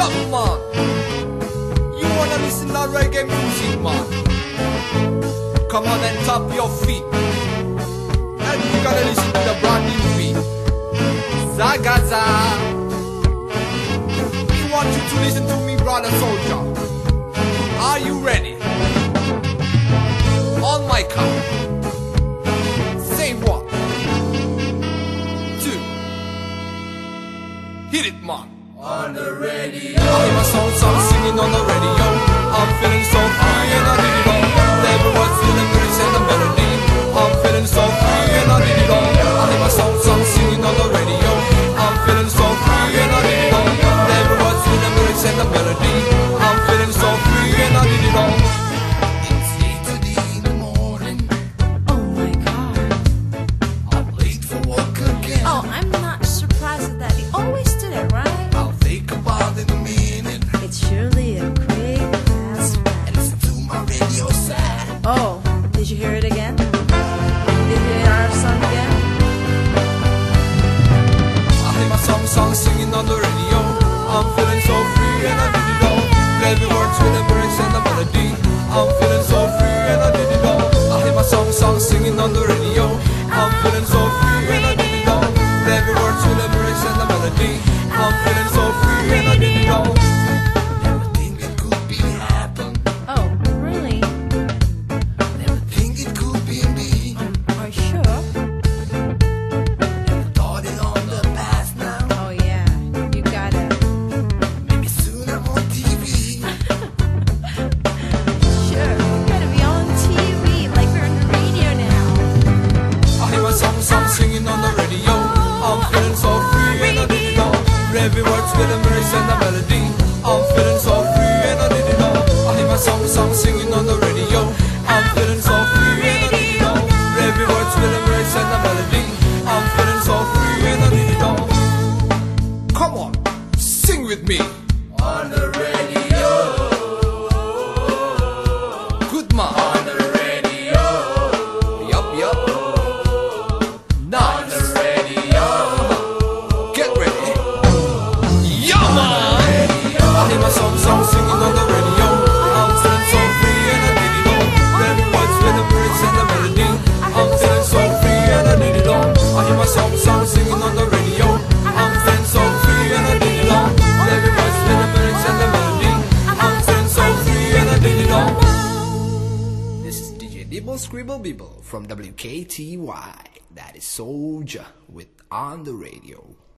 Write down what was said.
up, man. You wanna listen to reggae music, man. Come on and tap your feet. And you gotta listen to the brand new beat. Zagaza. We want you to listen to me, brother soldier. Are you ready? On my count. Hit it, Mark. On the radio. I hear my song, song singing on the radio. I'm feeling so free and I need it all. Everyone's feeling pretty and the melody. I'm feeling so free and I need it all. I hear my song, song singing on the radio. I'm feeling so free and I need it all. Everyone's feeling pretty and the melody. I'm feeling so free and I need it all. love I'm singing on the radio. I'm feeling so free and I didn't know Every word's with a and a melody. I'm feeling so Scribble Scribble Bibble from WKTY. That is Soldier with On The Radio.